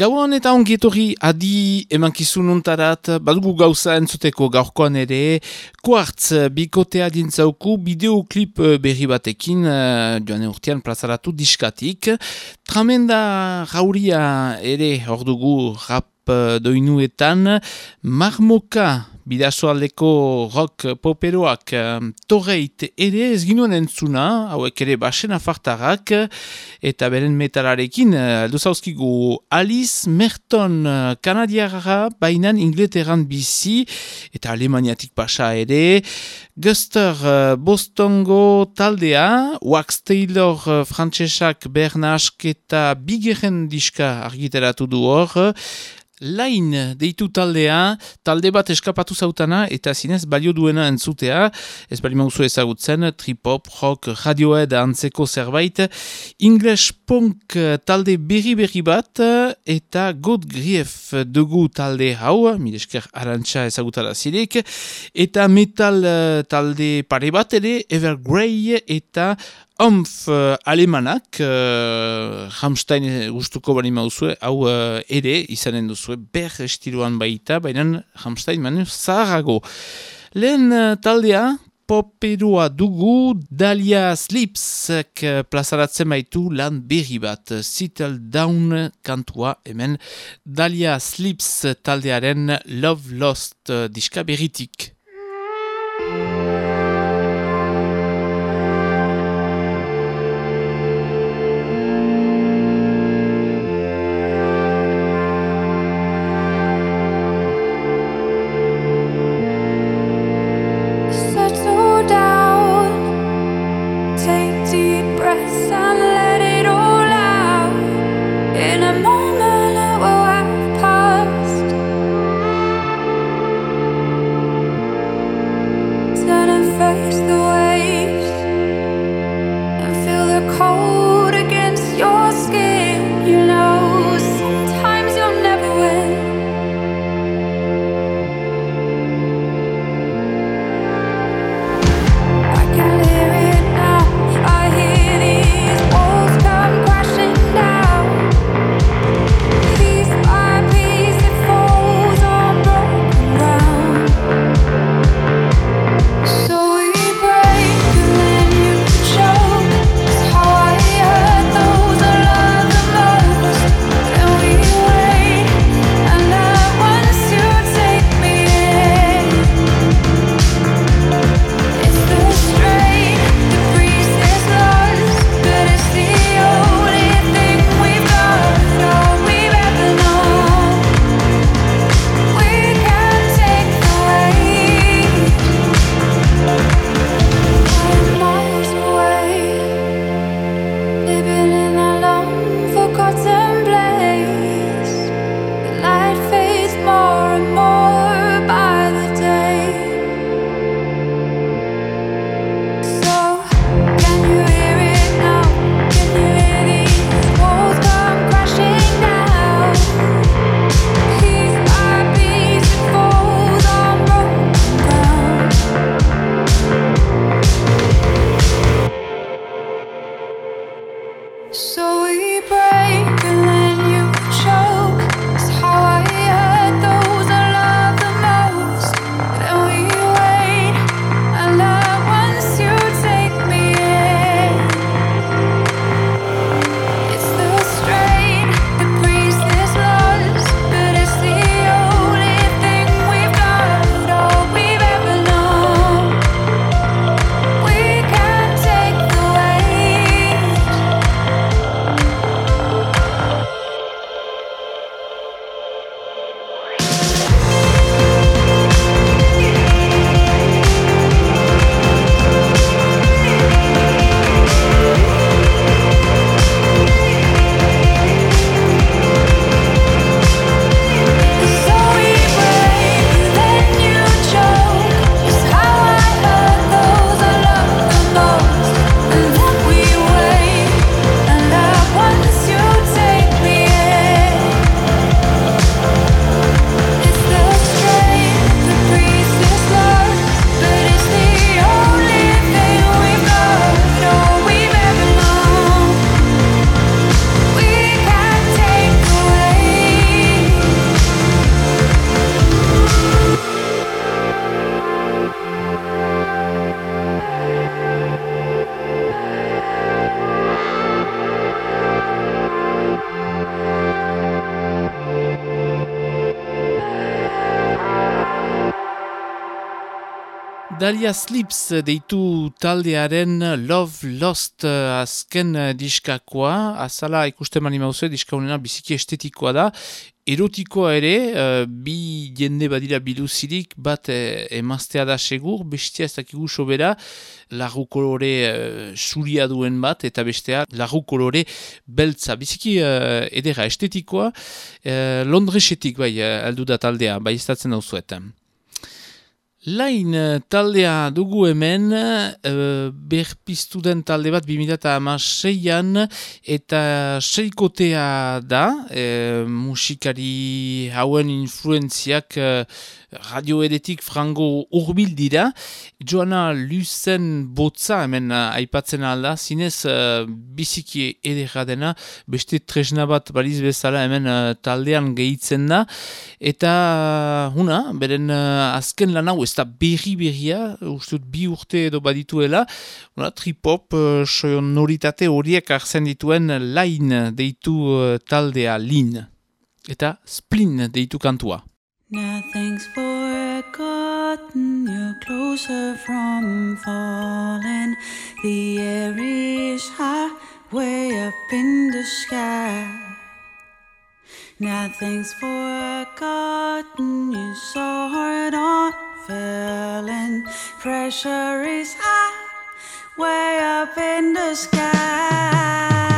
Gauan eta ongietorri adi emankizun untarat, badugu gauza entzuteko gaurkoan ere, kuartz bikotea dintzauku bideoklip eh, berri batekin, uh, joan urtean plazaratu diskatik. Tramenda rauria ere hor dugu rap doinuetan, marmoka bidasoaldeko rock poperoak um, torreit ere ez ginuen entzuna, hauek ere basen afartarrak, eta beren metalarekin, uh, duzauzkigu Alice Merton uh, kanadiara, bainan ingleteran bizi, eta alemaniatik pasa ere, Guster uh, Bostongo taldea, Wax Taylor frantsesak bernask eta bigeren diska argiteratu du hor, Lain deitu taldea, talde bat eskapatu zautana eta zinez balio duena entzutea, ez bali mauzu ezagutzen, trip-hop, rock, radioed antzeko zerbait, English punk talde berri-berri bat eta God Grief dugu talde hau, milesker arantxa ezagutara zirek, eta metal talde pare bat ere, Evergrey eta Omf uh, alemanak, uh, Hamstein gustuko bali mauzue, hau uh, ere izanen duzue, ber estiloan baita, baina Hamstein manu zaharago. Lehen uh, taldea, poperua dugu, Dalia Slipsek uh, plazaratzen baitu lan berri bat, Settle Down kantua, hemen Dalia Slips taldearen Love Lost uh, diska berritik. Dalia Slips deitu taldearen Love Lost uh, azken uh, diskakoa, azala ikusten mani mauzue, diska honena biziki estetikoa da, erotikoa ere, uh, bi jende badira biluzirik, bat uh, emaztea da segur, bestia ez dakigu sobera, lagu kolore uh, duen bat, eta bestea lagu kolore beltza, biziki uh, edera estetikoa, uh, Londresetik bai, aldu da taldea, bai ez datzen dauzuetan. Lain eh, taldea dugu hemen, uh, berpiztu den talde bat 2006an eta seikotea da, uh, musikari hauen influenziak uh, radio edetik frango urbil dira. Joana Luzen botza hemen uh, aipatzen alda, zinez uh, biziki edera dena, beste tresna bat baliz bezala hemen uh, taldean gehitzen da. Eta, huna, beren uh, azken lan hau, ez da berri berria, ustut bi urte edo badituela, huna, tripop, uh, noritate horiek arzen dituen lain deitu uh, taldea lin. Eta splin deitu kantua. Nothing's forgotten, you're closer from falling. The air is high, way up in the sky. Nothing's forgotten, you're so hard on feeling. Pressure is high, way up in the sky.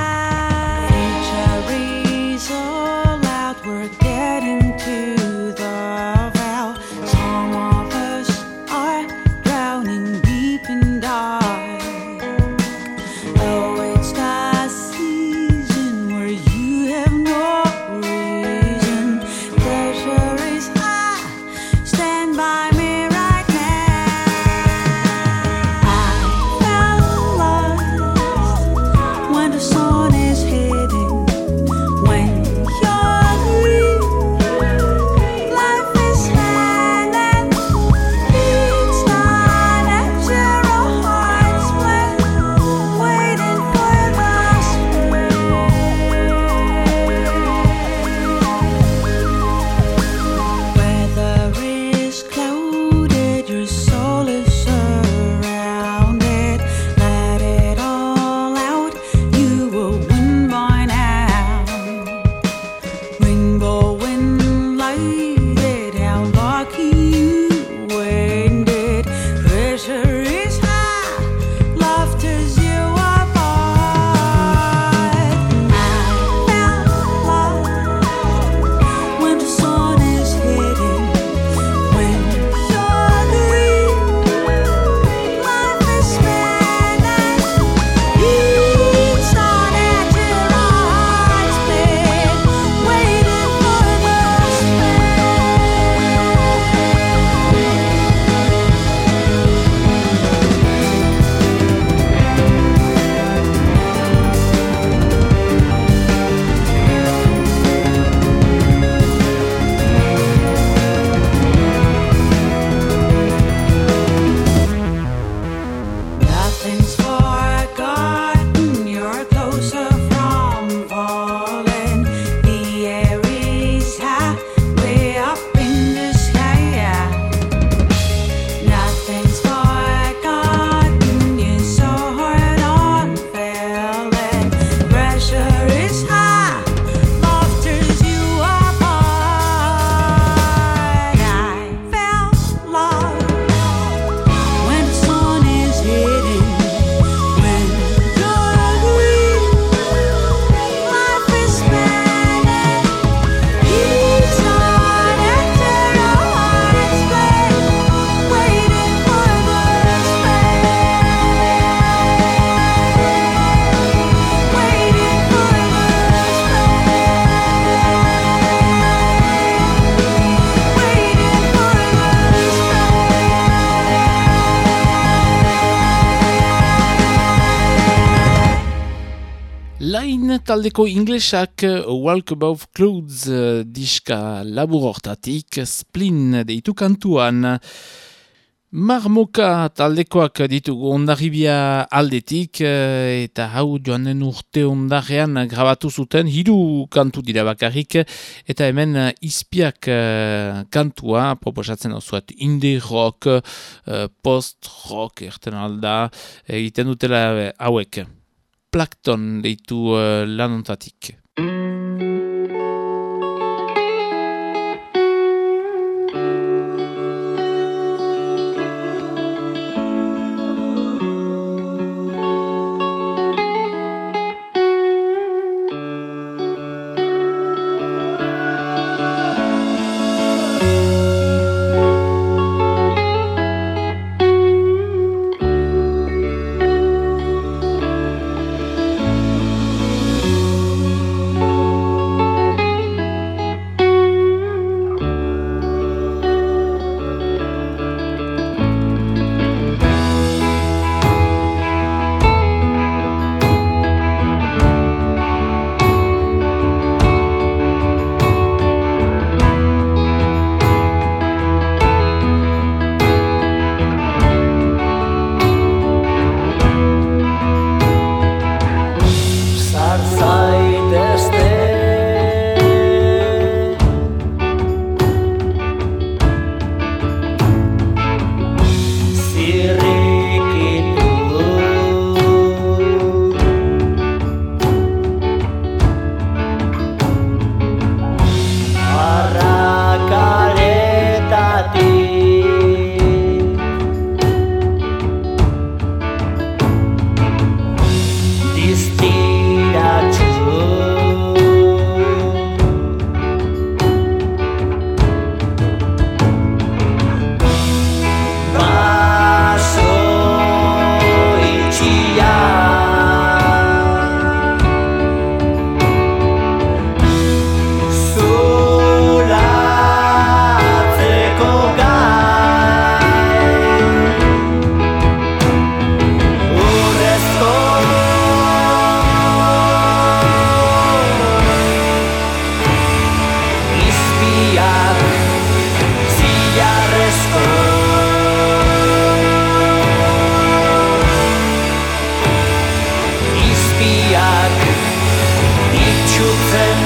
Taldeko inglesak uh, Walk Above Clouds uh, diska labur hortatik, splin deitu kantuan. Marmoka taldekoak ditugu ondarribia aldetik eh, eta hau joanen urte ondarrean grabatu zuten hiru kantu dira bakarrik eta hemen eh, izpiak kantua proposatzen osuat indie rock, post rock erten alda egiten dutela hauek. Plakton deitu uh, lanontatik.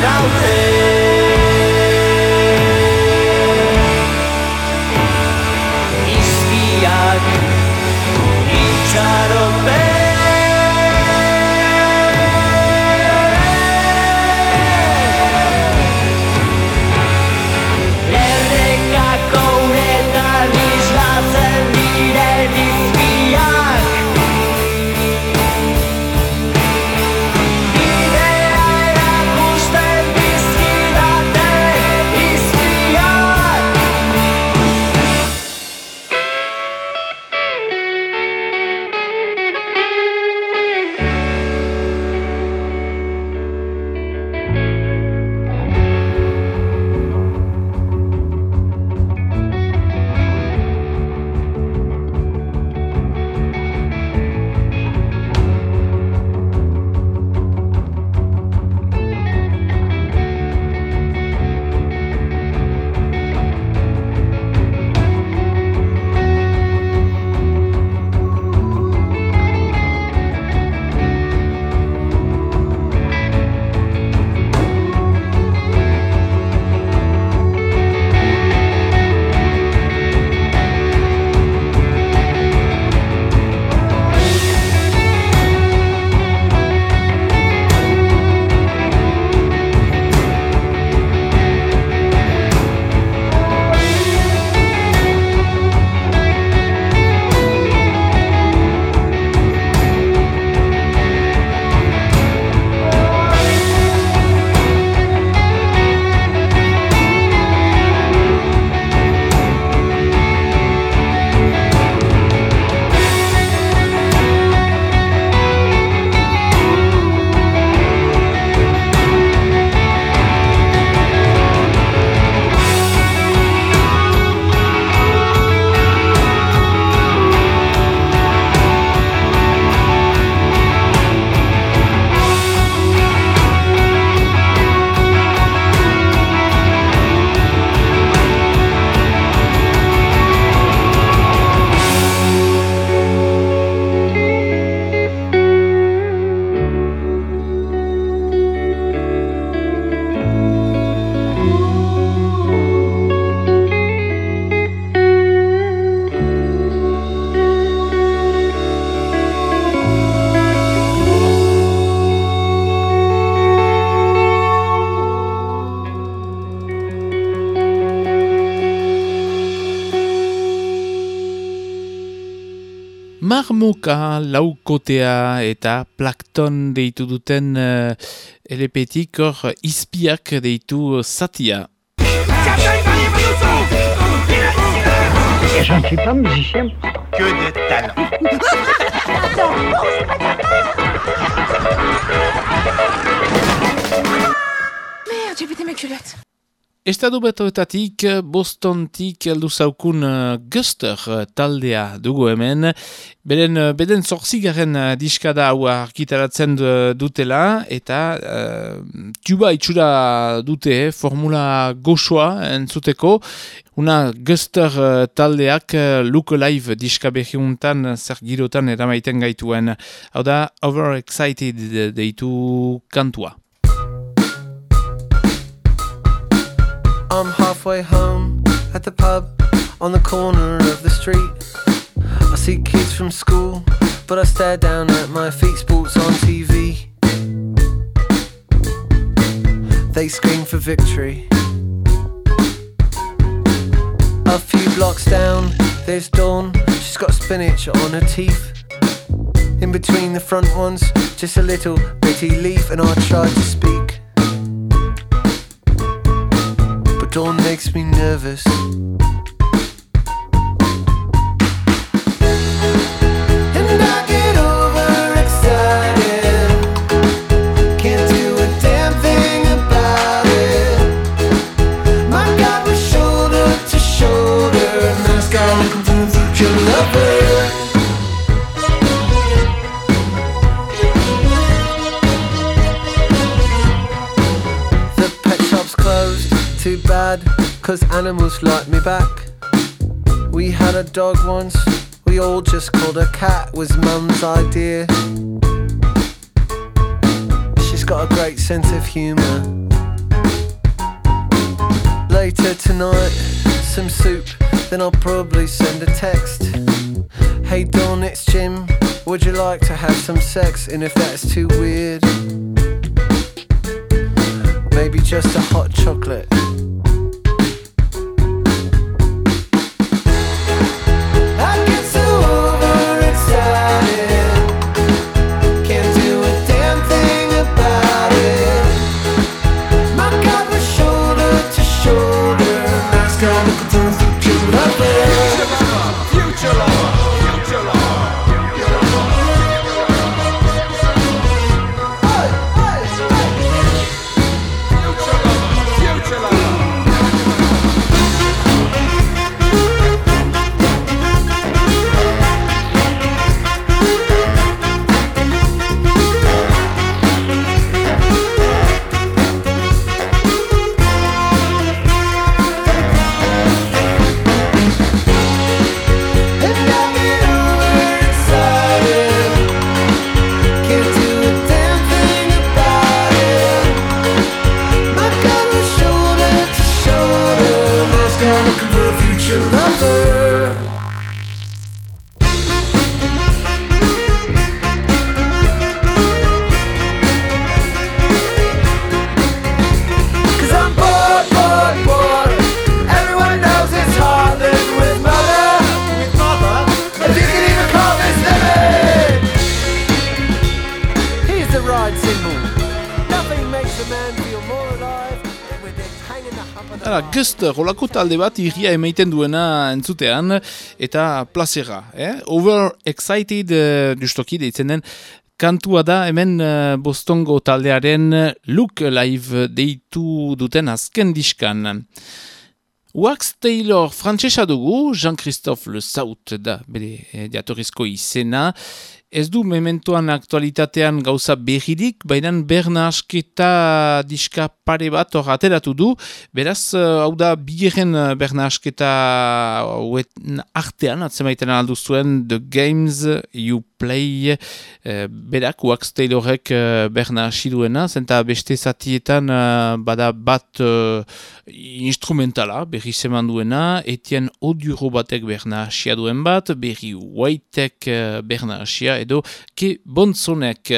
I'll take Marmoka, laukotea eta plakton deitu duten uh, elepetik hor izpiak deitu zatia. Je ne suis pas musicien. Que de talent. Merde, j'ai pété mes culottes. Estadu betoetatik, Bostontik heldu zaukun uh, Guster uh, taldea dugu hemen. Beren, uh, beden zorzigaren uh, diskada hau arkitaratzen uh, dutela eta uh, tuba itxura dute eh, formula goxoa entzuteko. Una Guster uh, taldeak uh, Look Alive diska behiuntan zer girotan eramaiten gaituen. Hau da, Overexcited deitu kantua. I'm halfway home at the pub on the corner of the street. I see kids from school, but I stare down at my feet, sports on TV. They scream for victory. A few blocks down, there's Dawn. She's got spinach on her teeth. In between the front ones, just a little bitty leaf, and I try to speak. But Dawn makes me nervous. Cause animals like me back. We had a dog once, we all just called her cat, was mum's idea. She's got a great sense of humour. Later tonight, some soup, then I'll probably send a text. Hey Dawn, it's Jim, would you like to have some sex? And if that's too weird, maybe just a hot chocolate. Holako talde bat irria emaiten duena entzutean eta plazera. Eh? Overexcited, uh, justoki deitzen den, kantua da hemen uh, Bostongo taldearen Look Live deitu duten azken diskan. Wax Taylor frantsesa dugu, Jean-Christophe Le Saut da bere eh, jatorrizko izena. Ez du mementoan aktualitatean gauza berririk, baina berna asketa diska pare bat hor ateratu du. Beraz, eh, hau da bigeren eh, berna asketa artean, atzemaiten aldu zuen The Games You Play, eh, berak Wax Taylorek eh, berna hasi duena, zenta beste zatietan eh, bada bat eh, instrumentala, berri zeman duena, etien oduro batek berna hasia duen bat, berri whitek uh, berna hasia, edo ke bonzonek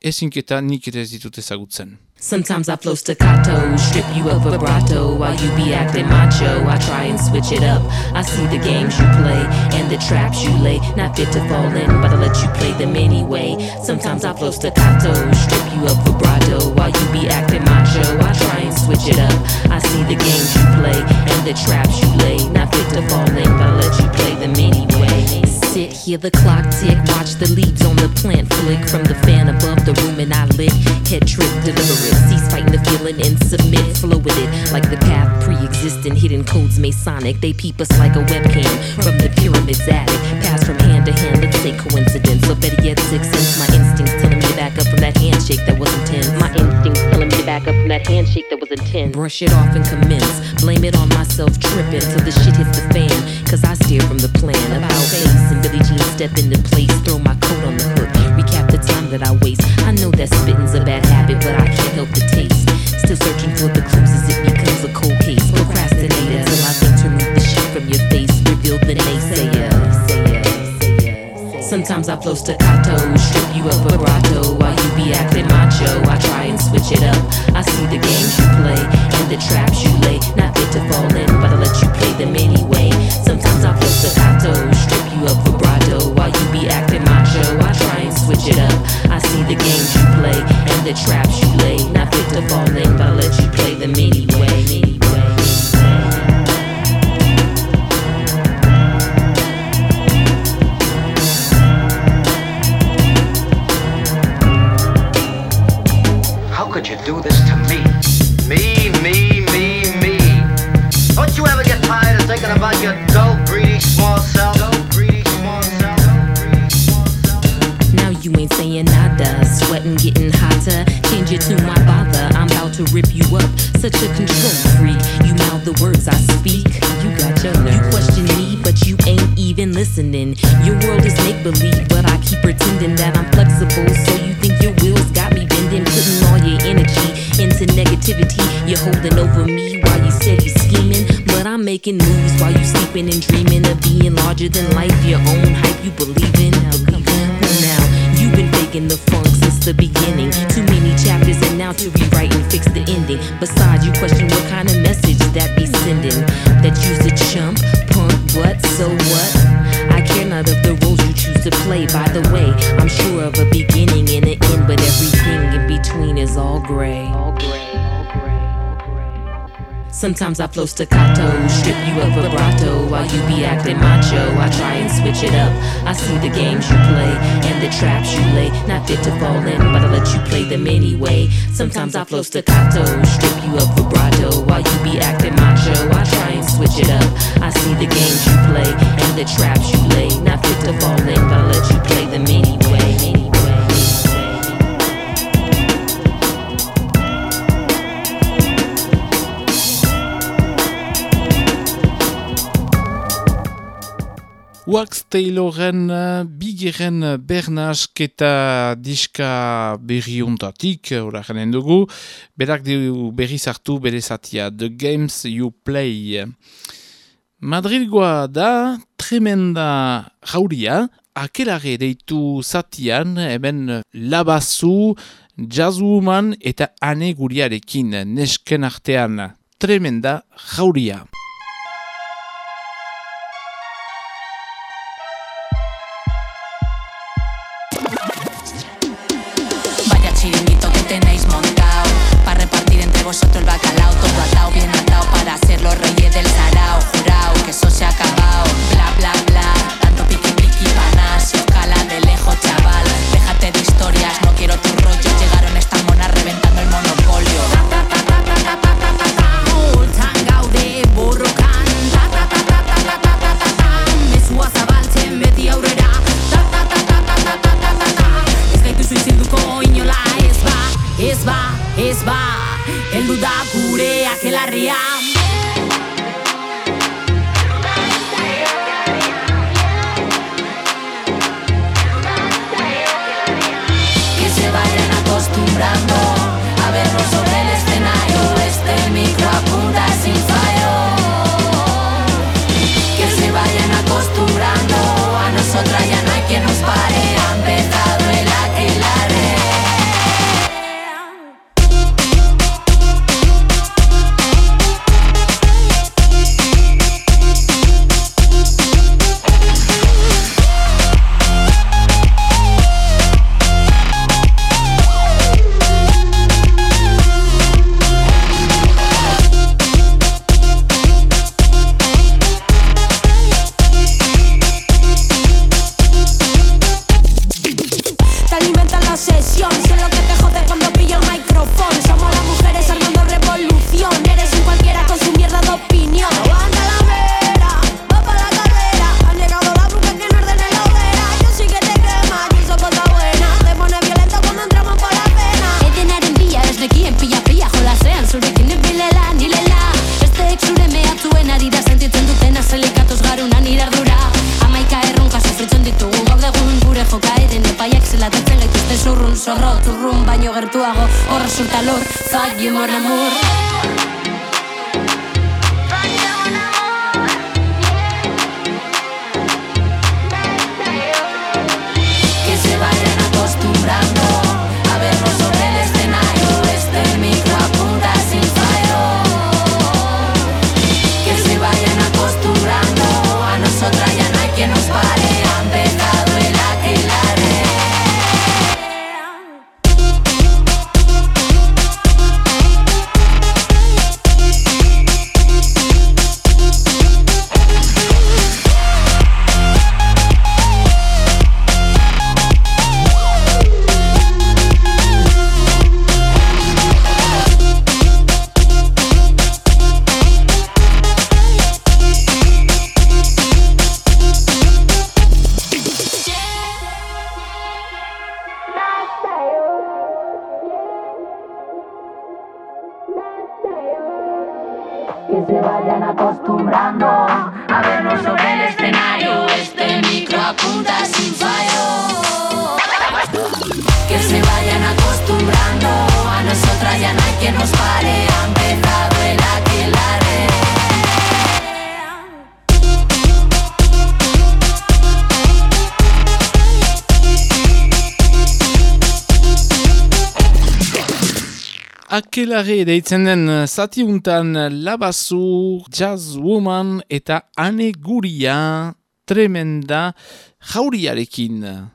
ezinketa nik ez ditut ezagutzen. Sometimes I flow staccato, strip you of vibrato while you be acting macho. I try and switch it up. I see the games you play and the traps you lay. Not fit to fall in, but I let you play them anyway. Sometimes I flow staccato, strip you of vibrato while you be acting macho. I try and switch it up. I see the games you play and the traps you lay. Not fit to fall in, but I let you play them anyway. Sit, hear the clock tick, watch the leaves on the plant flick from the fan above the room, and I lit. Head trip, deliver it. Cease fighting the feeling and submit. Flow with it like the path pre-existing. Hidden codes Masonic. They peep us like a webcam from the pyramid's attic. Pass from hand to hand. Let's say coincidence. So better yet, six sense. My instincts telling me to back up from that handshake that wasn't tense. My instincts back up from that handshake that was intense. Brush it off and commence. Blame it on myself tripping till the shit hits the fan. Cause I steer from the plan. About face and Billie Jean step into place. Throw my coat on the hook. Recap the time that I waste. I know that spitting's a bad habit, but I can't help the taste. Still searching for the clues as it becomes a cold case. Procrastinator till I think to remove the shit from your face. Reveal the naysayer. Sometimes I flow staccato, strip you of vibrato while you be acting macho. I try switch it up. I see the games you play and the traps you lay. Not fit to fall in, but I let you play them anyway. Sometimes I flow staccato, strip you of vibrato while you be acting macho. I try and switch it up. I see the games you play and the traps you lay. Not fit to fall in, but I let you play them anyway. Could you do this to me? Me, me, me, me. Don't you ever get tired of thinking about your dull, greedy, small self? Dull, greedy, small self. Now you ain't saying nada, sweating, getting hotter. Change it to my bother. I'm about to rip you up. Such a control freak. You mouth the words I speak. You got your nerve. You question me, but you ain't even listening. Your world is make believe, but I keep pretending that I'm flexible. So you think your wheels bending, putting all your energy into negativity. You're holding over me while you said you scheming, but I'm making moves while you sleeping and dreaming of being larger than life. Your own hype you believe in. Now you've been faking the funk since the beginning. Too many chapters, and now to rewrite and fix the ending. Besides, you question what kind of message that be sending. That you's a chump, punk, but so what? Not of the roles you choose to play. By the way, I'm sure of a beginning and an end, but everything in between is all gray. Sometimes I flow staccato, strip you of vibrato while you be acting macho. I try and switch it up. I see the games you play and the traps you lay. Not fit to fall in, but I let you play them anyway. Sometimes I flow staccato, strip you of vibrato while you be acting macho. I try and switch it up. I see the games you play and the traps you lay. Not fit to fall in, but I let you play them anyway. Wax Tayloren uh, bigeren bernasketa diska berri ontatik, ora janen dugu, berak du berri zartu bere zatia, The Games You Play. Madrilgoa da tremenda jauria, akelare deitu zatian, hemen labazu, jazzwoman eta ane guriarekin, nesken artean, tremenda jauria. María. Akelare deitzen den eh, zatiuntan eh, labazu, jazz woman eta aneguria tremenda jauriarekin.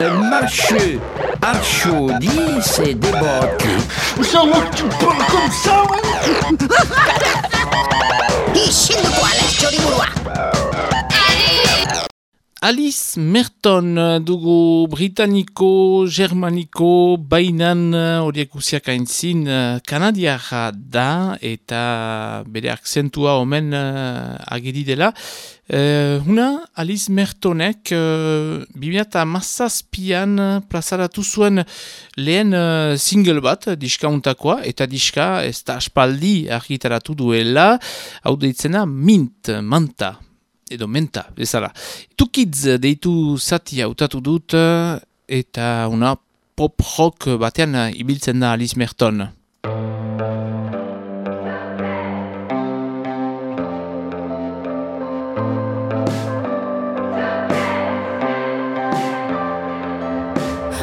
Le marché à chaudis se débote. Ça va, tu parles comme ça, ouais Ici, le bois, la Alice Merton eh, dugu Britaniko, Germaniko, bainan eh, horiek guziak aintzin eh, Kanadiara da eta bere akzentua omen uh, ageri dela. Uh, huna, Alice Mertonek uh, 2008an plazaratu zuen lehen uh, single bat, diskauntakoa, eta diska ez da aspaldi argitaratu duela, hau deitzena Mint, Manta, edo menta bezala. Tukidz eh, deitu zatia utatu dut eh, eta una pop-rock batean eh, ibiltzen da Alice Merton.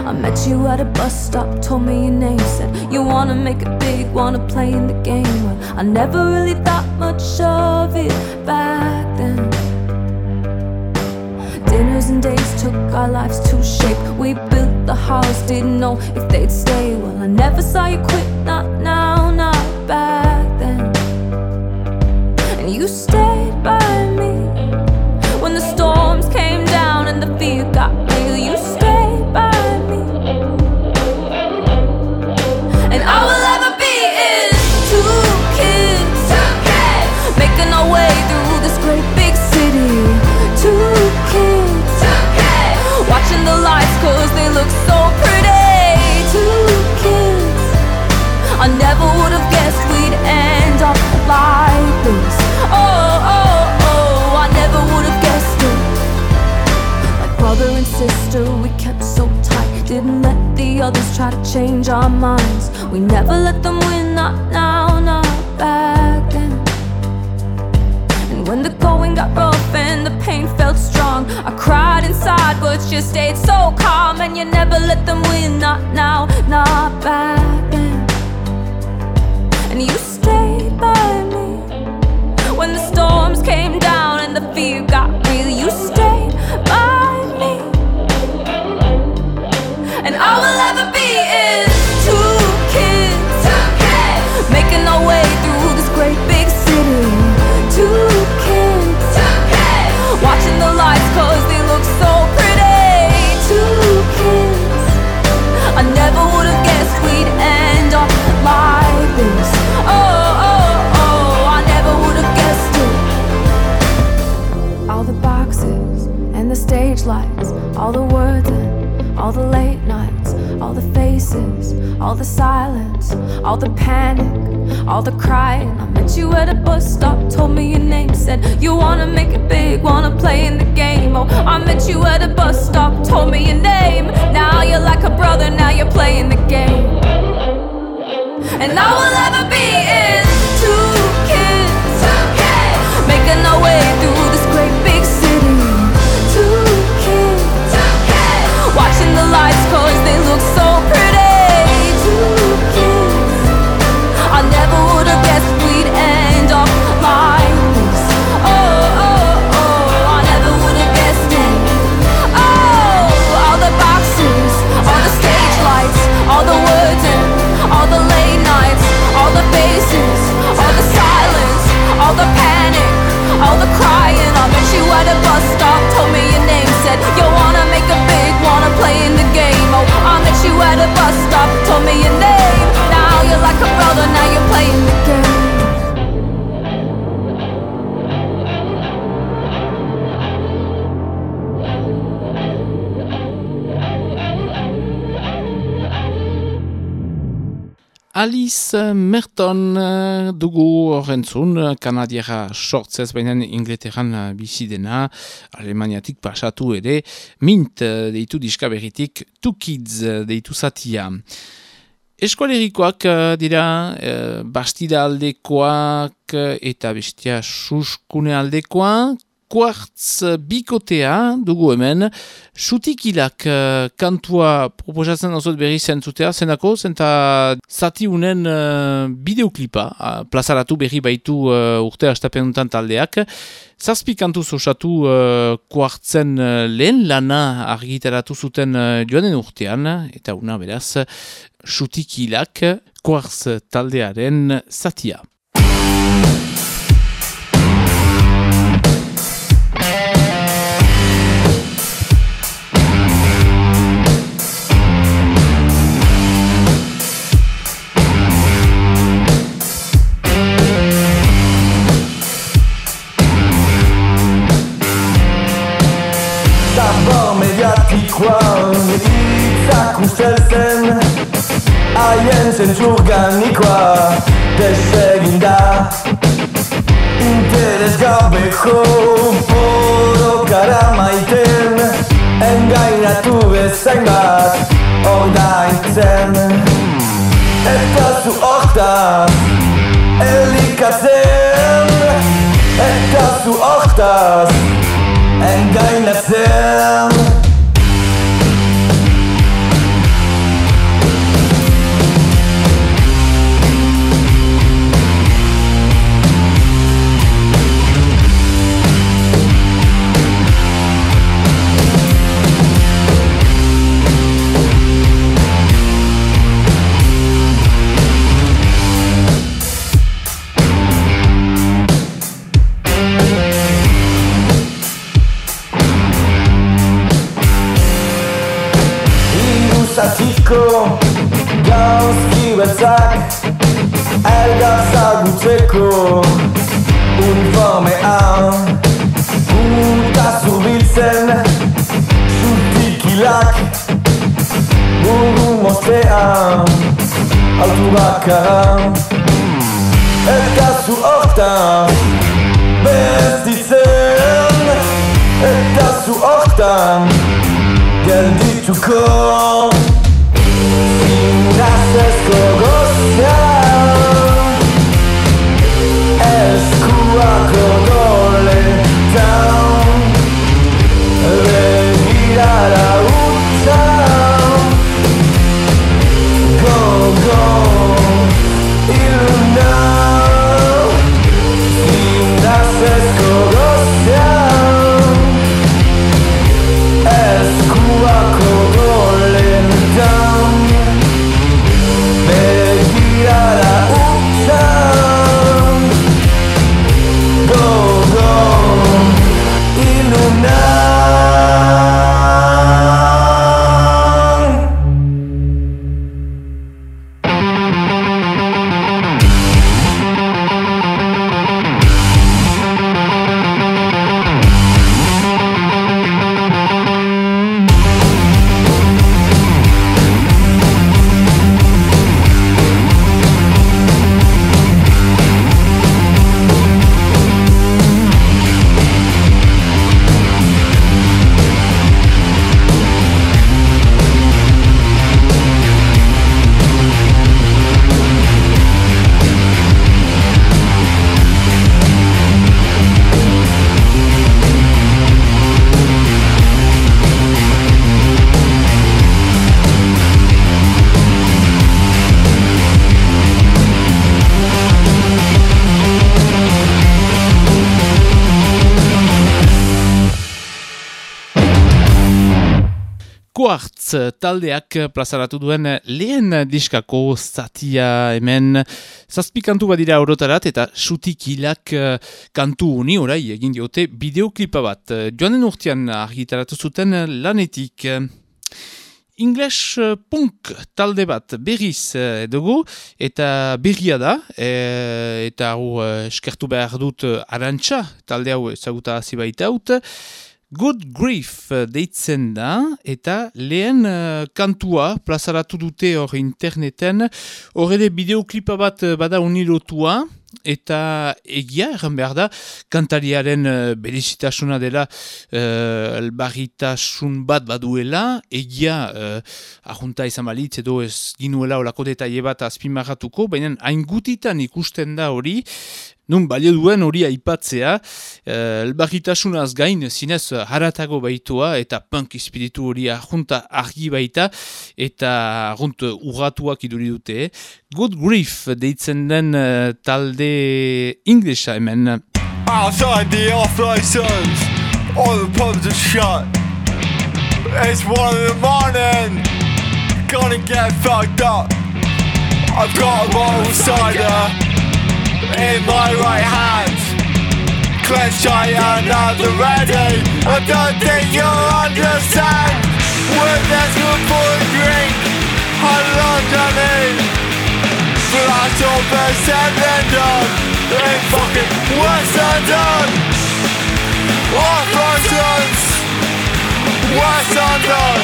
I met you at a bus stop, told me your name, said you wanna make it big, wanna play in the game. I never really thought much of it back then. Dinners and days took our lives to shape. We built the house, didn't know if they'd stay. Well, I never saw you quit, not now, not back then. And you stayed by. Dugu horrentzun, kanadiara sortzez, baina ingleteran eh, bizi dena, alemaniatik pasatu ere, mint eh, deitu diska berritik, Two Kids deitu zatia. Eskualerikoak dira, bastida aldekoak eta bestia suskune aldekoak, kuartz bikotea dugu hemen, sutikilak uh, kantua proposatzen ozot berri zentzutea, zenako, zenta zati unen uh, bideoklipa, uh, plazaratu berri baitu uh, urte astapenutan taldeak, Zazpi kantu osatu uh, kuartzen uh, lehen lana argitaratu zuten uh, joanen urtean, eta una beraz, sutikilak kuartz taldearen zatia. Haien zentzur ganikoa Desegin da Interes gabeko Borokara maiten Engainatu bezain bat Ordaintzen Eta zu hortaz Elikatzen Eta zu hortaz Engainatzen Altu bakaran Eta zu hortan Bestitzen Eta zu hortan Geldituko Indazesko gozean taldeak plazaratu duen lehen diskako zatia hemen zazpi kantu badira orotarat eta sutikilak eh, kantu uni orai egin diote bideoklipa bat. Joanen urtean argitaratu zuten lanetik. English punk talde bat berriz eh, dugu eta berria da eh, eta hau eh, eskertu behar dut arantxa talde hau ezaguta hasi baita haut. Good Grief eh, deitzen da, eta lehen uh, kantua plazaratu dute hor interneten, hor ere bideoklipa bat eh, bada unilotua, eta egia, erran behar da, kantariaren uh, berezitasuna dela uh, elbarritasun bat baduela, egia uh, ahunta izan balitz edo ez ginuela olako detaile bat azpimarratuko, baina hain gutitan ikusten da hori, Nun, balio duen hori aipatzea, eh, elbarritasunaz gain, zinez haratago baitua, eta punk espiritu hori ahunta argi baita, eta ahunt urratuak iduri dute. Good Grief deitzen den eh, talde inglesa hemen. Outside the off-license, all the pubs are shut. It's one in the morning, gonna get fucked up. I've got a bottle cider in my right hand, clenched tight and at the ready. I don't think you'll understand. When there's good for a drink, I love Johnny. Flash open seven done in fucking West London. Off license, West London.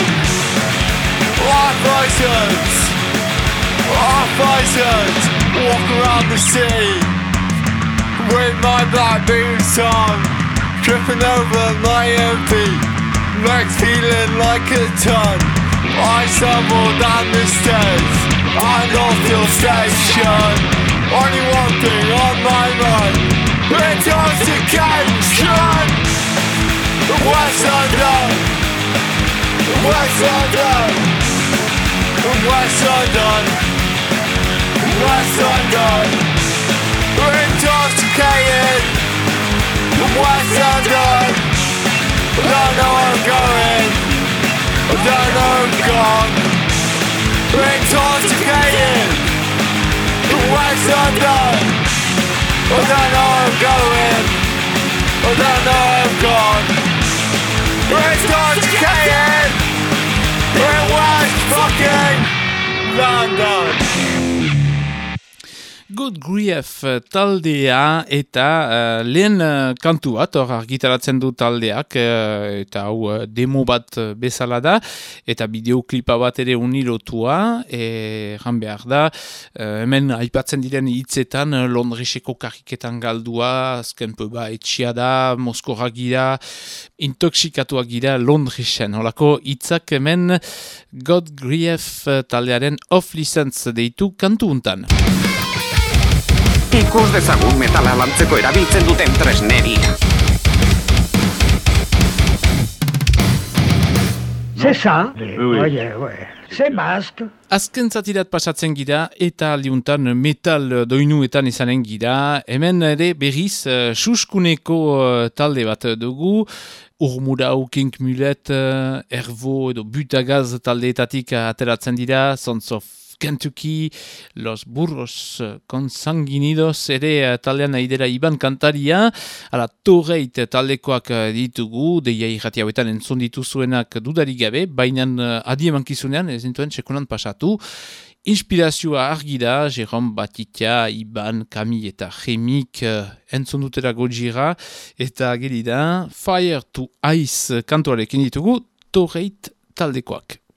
Off license, off license. Walk around the city with my black boots on, tripping over my empty legs, feeling like a ton. I stumble down the stairs, I lost your station. Only one thing on my mind, intoxication. West London, West London, West London, West London intoxicated. What's undone Don't know where I'm going. Don't know where I'm been toxicated The work's undone I don't know I'm going. I don't know I'm gone. We're Brain's toxicated It was fucking London Good Grief taldea eta uh, lehen uh, kantu bat, hor argitaratzen du taldeak, uh, eta hau uh, demo bat bezala da, eta bideoklipa bat ere unilotua, erran behar da, uh, hemen aipatzen diren hitzetan Londreseko kariketan galdua, azken ba etxia da, Moskorra gira, intoxikatuak gira Londresen, holako hitzak hemen God Grief taldearen off-license deitu kantu untan. Ikus dezagun metala lantzeko erabiltzen duten tresneria. Oye, oye. C'est masque. Azken zatirat pasatzen gira eta aldiuntan metal doinuetan izanen gira. Hemen ere berriz uh, suskuneko uh, talde bat dugu. Urmurau, King Mulet, uh, Ervo edo Butagaz taldeetatik ateratzen dira. Sons of Kentucky, Los Burros Consanguinidos, ere uh, taldean aidera iban kantaria, ala torreit taldekoak uh, ditugu, deia irrati hauetan entzun dituzuenak dudari gabe, baina uh, adieman kizunean, ez dintuen sekunan pasatu, Inspirazioa argi da, Jérôme Batitia, Iban, Kami eta Chemik uh, entzun gojira, eta geri Fire to Ice kantuarekin ditugu, torreit taldekoak.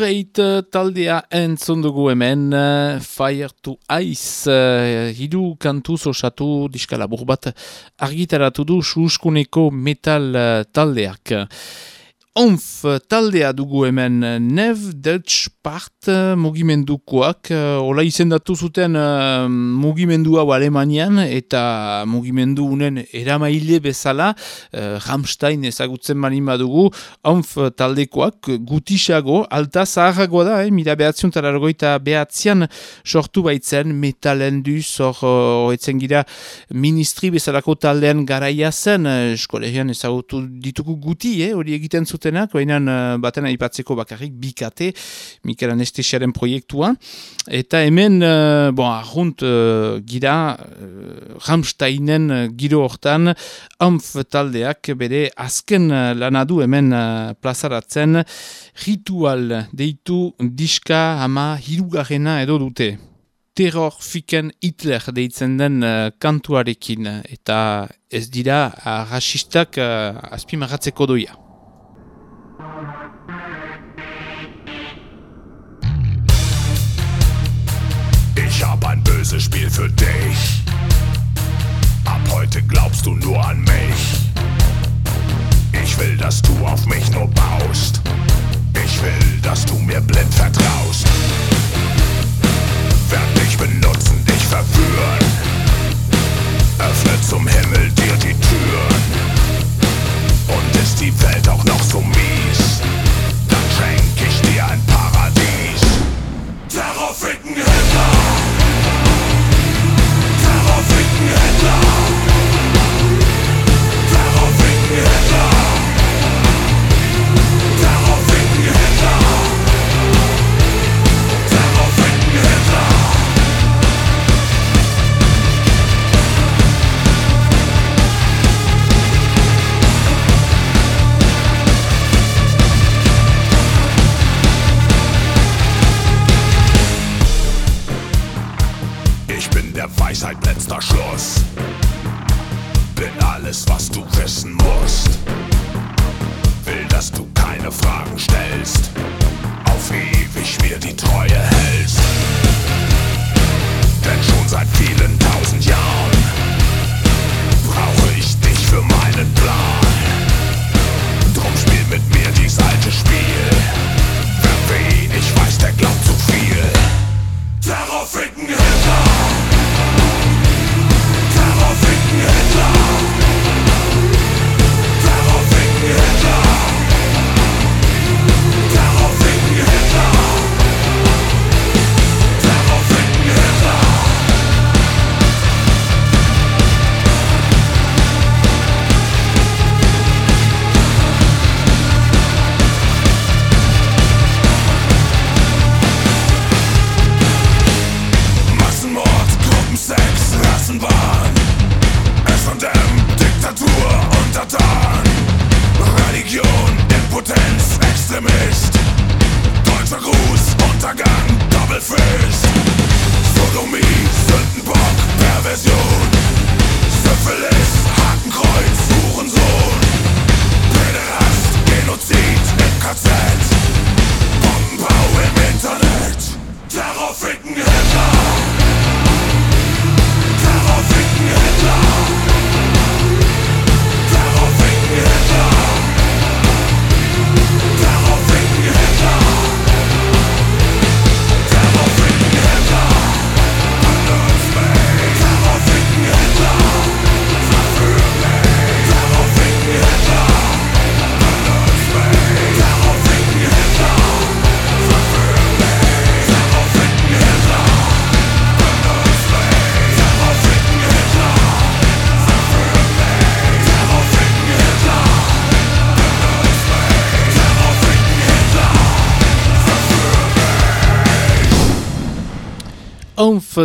Motorreit uh, taldea entzun dugu hemen uh, Fire to Ice uh, hidu kantuz osatu diskala bat argitaratu du suskuneko metal taldeak. Onf taldea dugu hemen Nev Dutch Part mugimendukoak. Ola izendatu zuten uh, mugimendu hau Alemanian eta mugimendu unen eramaile bezala uh, Ramstein ezagutzen bani badugu. Onf taldekoak gutisago, alta zaharragoa da, eh? mila behatzion tarargoita behatzian sortu baitzen metalen duz hor uh, gira ministri bezalako taldean garaia zen eskolerian ezagutu ditugu guti, eh? hori egiten zuten zutenak, baina uh, baten aipatzeko bakarrik bikate, Mikel Anestesiaren proiektua. Eta hemen, uh, bon, ahunt uh, gira, uh, Ramsteinen uh, giro hortan, amf taldeak bere azken uh, lanadu hemen uh, plazaratzen, ritual deitu diska ama hirugarrena edo dute. Terror fiken Hitler deitzen den uh, kantuarekin eta ez dira uh, rasistak uh, azpimarratzeko doia. Böses Spiel für dich. Ab heute glaubst du nur an mich. Ich will, dass du auf mich nur baust. Ich will, dass du mir blind vertraust. Werd dich benutzen, dich verführen. Öffne zum Himmel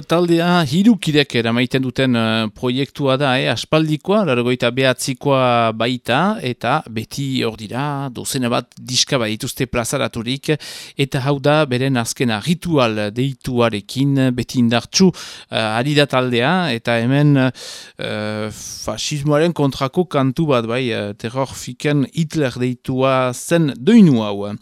taldea hirukidek eramaiten duten uh, proiektua da, eh? aspaldikoa, largoita behatzikoa baita, eta beti hor dira, dozena bat diska dituzte plazaraturik, eta hau da beren azkena ritual deituarekin, beti indartsu uh, ari da taldea, eta hemen uh, fasismoaren kontrako kantu bat, bai, uh, terror fiken Hitler deitua zen doinu hau.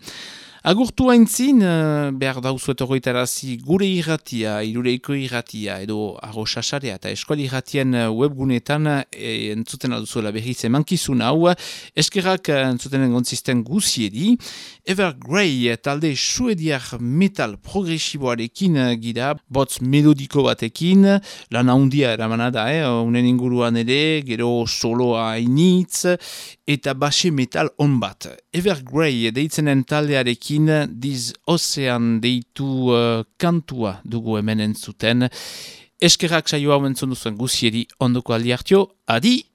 Agurtu haintzin, uh, behar dauzuet horretarazi gure irratia, irureiko irratia, edo arroxasarea eta eskuali irratien eh, webgunetan e, entzuten alduzuela berriz emankizun hau, eskerrak entzuten engontzisten guziedi, Evergrey talde suediak metal progresiboarekin gira, botz melodiko batekin, lan handia eramana da, eh, unen inguruan ere, gero soloa initz, eta base metal on bat. Evergrey deitzenen taldearekin diz ozean deitu uh, kantua dugu hemen entzuten. Eskerrak saio hau entzun duzuen guzieri ondoko aldi hartio, adi!